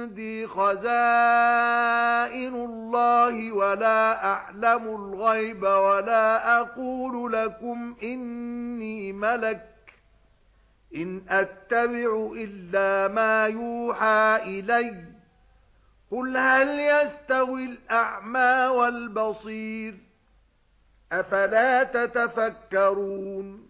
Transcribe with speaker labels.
Speaker 1: عِندِي خَزَائِنُ اللَّهِ وَلَا أَعْلَمُ الْغَيْبَ وَلَا أَقُولُ لَكُمْ إِنِّي مَلَكٌ. إِنْ أَتَّبِعُ إِلَّا مَا يُوحَى إِلَيَّ. قُلْ هَلْ يَسْتَوِي الْأَعْمَى وَالْبَصِيرُ؟ أَفَلَا تَتَفَكَّرُونَ؟